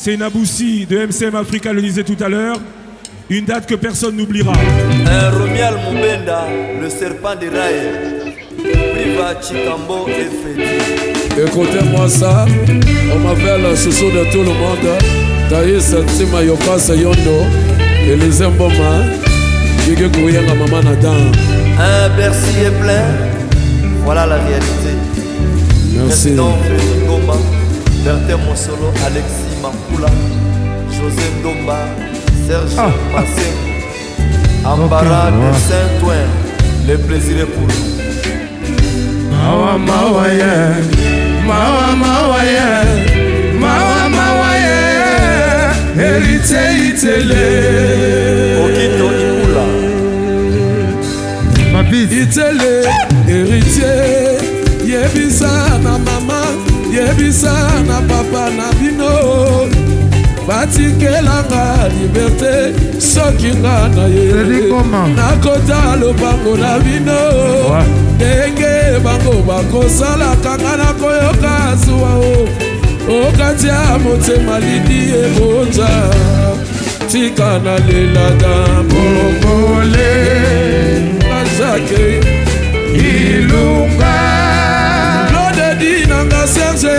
C'est Naboussi de MCM Africa le disait tout à l'heure. Une date que personne n'oubliera. Un euh, Romial Moubenda, le serpent des rails. Priva Chikambo et Fedi. Écoutez-moi ça, on m'appelle chouchou de tout le monde. Taïs, Tima Yokasa Yondo, Élisée Mboma, Gigi la Maman Nathan. Un Bercy est plein, voilà la réalité. Merci. Restons, bertin mosolo alexi makula josé ndomba serge ah, masengo ambara okay, de saint-oin le plaisir est pour nous mawa mawa ye mawa mawa ye mawa mawa ye elite itele okito ikula babit itele héritier yebisa na ma yebisa na papa na bino batikelanga liberte soki nga na ye nakota lopango na bino ndenge bango bakosalaka nga nakoyoka zuwa o okatia motema lidi ebonza tika nalelaka mokole azake ilunga baserge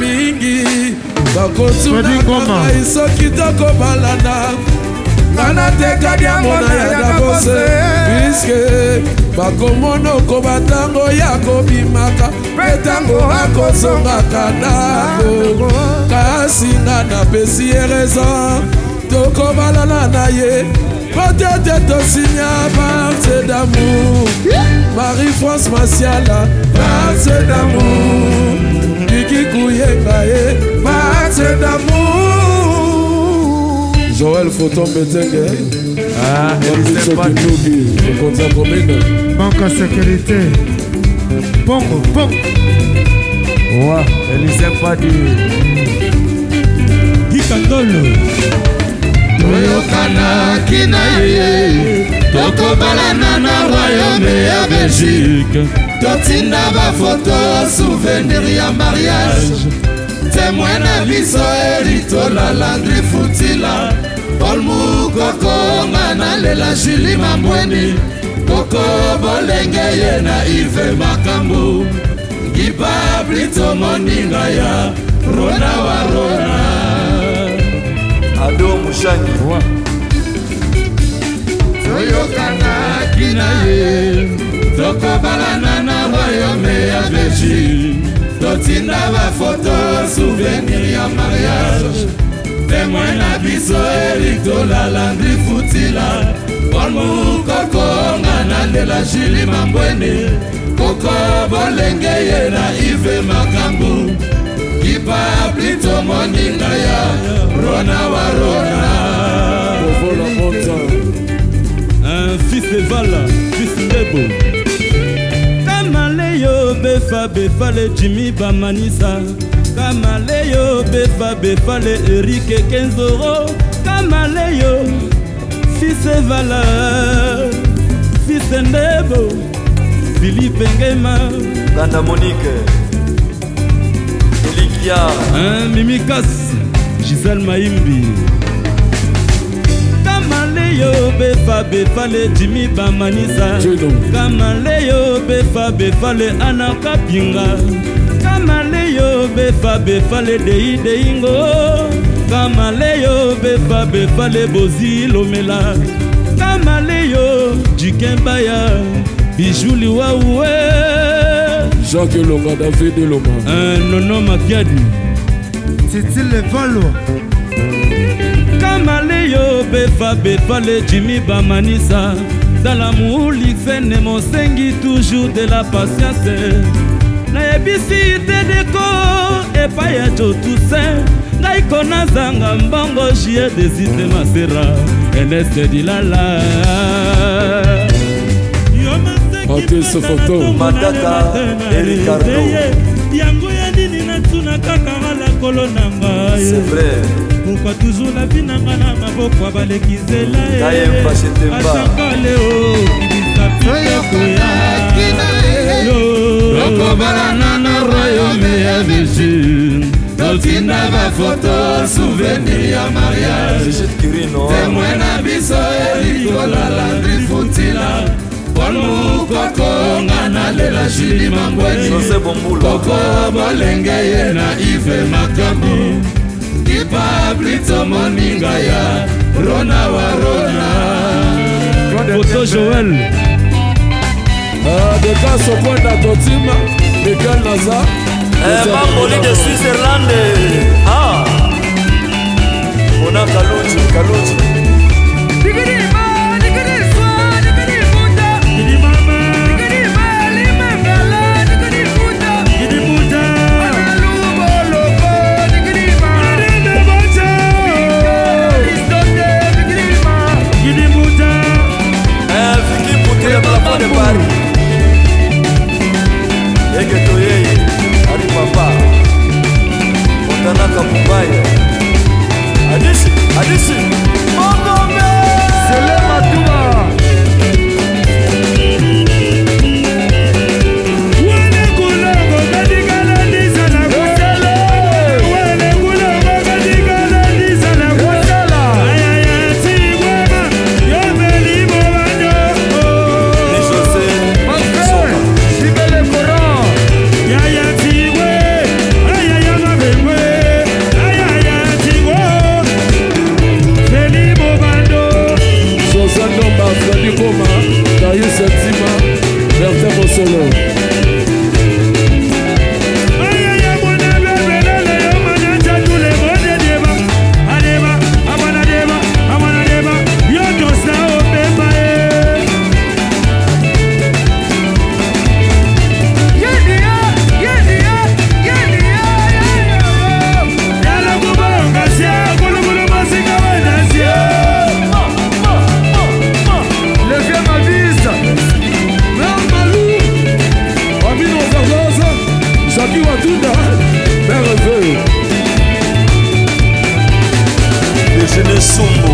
mingi bakotunaakai soki tokobalana ngana tekadi yango nayaka bose piske bakomona okoba ntango ya kobimaka mpe ntango akozongaka nako kasi nga napesi ye raison tokobalana na ye peut-être tosigne partie d'amour Marie-France Martiala, partie d'amour joel foto mbetenge abisokinubi mokonzi ya komine banka sécurité bongo bongo wa elise padi gikandolo toyokanaki na ye tokobalana na royaume ya belgique totinda bafoto souvenir ya mariage témoin na biso eritola landri futila paul mukokonga nalela juli mambweni koko bolenge ye na ive makambu gibabli tomoninga ya rona wa rona ado mushangi toyokanaki na ye tokobalana na royaume ya belgi totinda bafoto souvenir ya mariage temoin na biso erik tolalandri futila polmu kokonga na ndela jili mambwene koko bolenge ye na ive makambu kipapli tomoninga ya rona wa rona un fils evala fils ndebo tamale yo befa befale jimi bamanisa kamaleyo befa befale erike 15 euro kamaleyo fise vala fise ndebo filipe ngema kanda monike elikia mimikasi gisel maimbi kamaleyo befa befale jimi bamanisa kamaleyo befa befale anakapinga kamale befabefa le deyideyingo kamale yo befabefa le bozi lomela kamale yo jikembaya bijuli wawue jacques elonga david eloma eh, nono makiadi titi levalo kamale yo befabefa le jimi bamanisa tala mouli fene mosengi toujours de la patience nayebisi tedeko epai ya jotusin ngai konazanga mbongo jie desite masera eneste dilala patrice foto matata ericardo yango ya nini natuna kaka malakolo na ngai pourkoi toujours na vi nanga na maboko ya baleki nzela ye ataka leo kibisa pitekoya tokobalana na royaume ya mesure totinda bafoto souvenir ya mariage temoin na biso elikolala drifutila polmukokonga na lela juli mangwani koko bolenge ye na ive makambo kipablito moninga ya rona wa rona foto joel deka sokwenda kotima mikel naza mamboli eh, de switzerlande ah. ona kalunji kalunji Imagine this soon.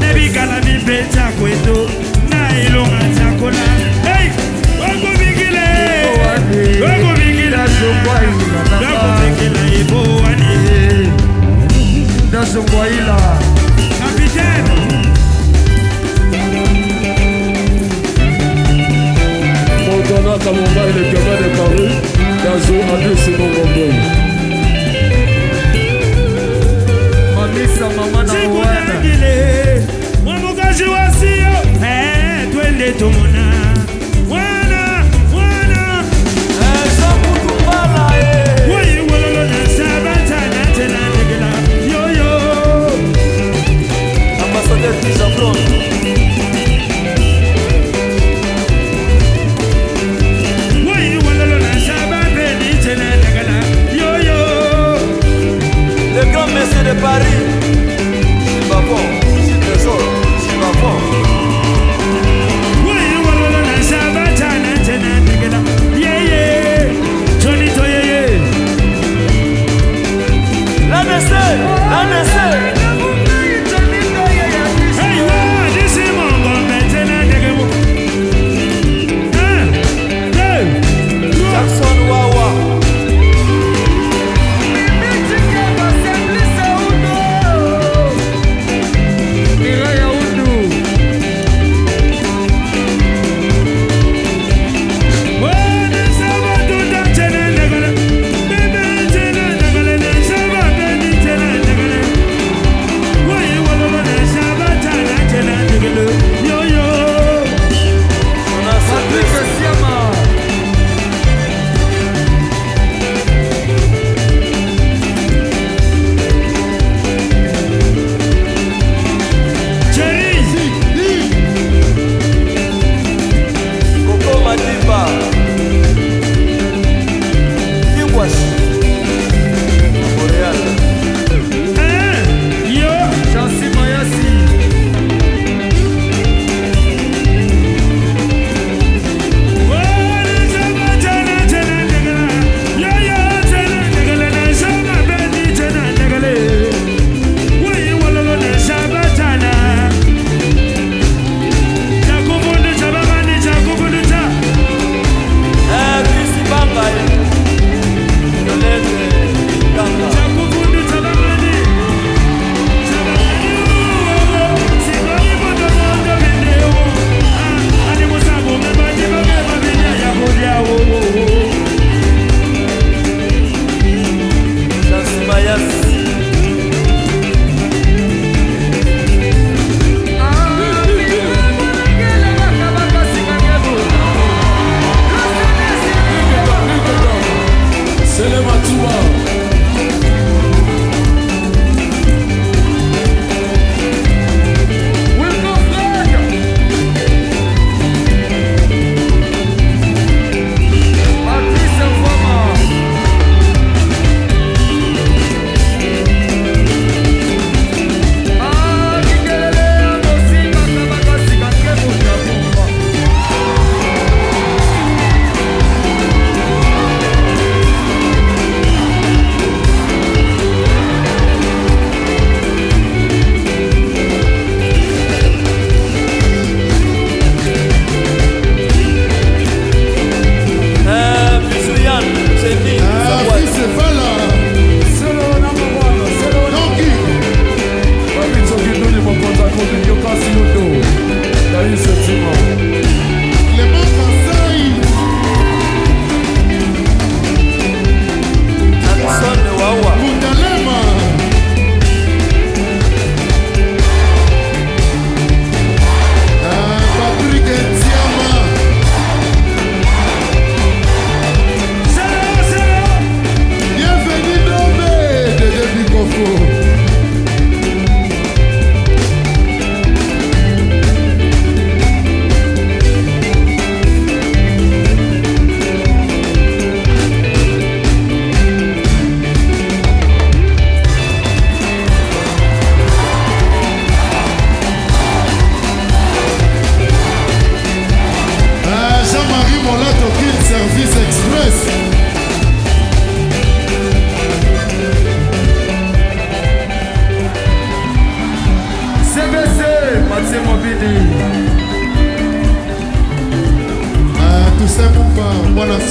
nebikala mipeti akweto na elonga nzakola okobikila okobikila okobikila ebowani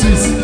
Suisse.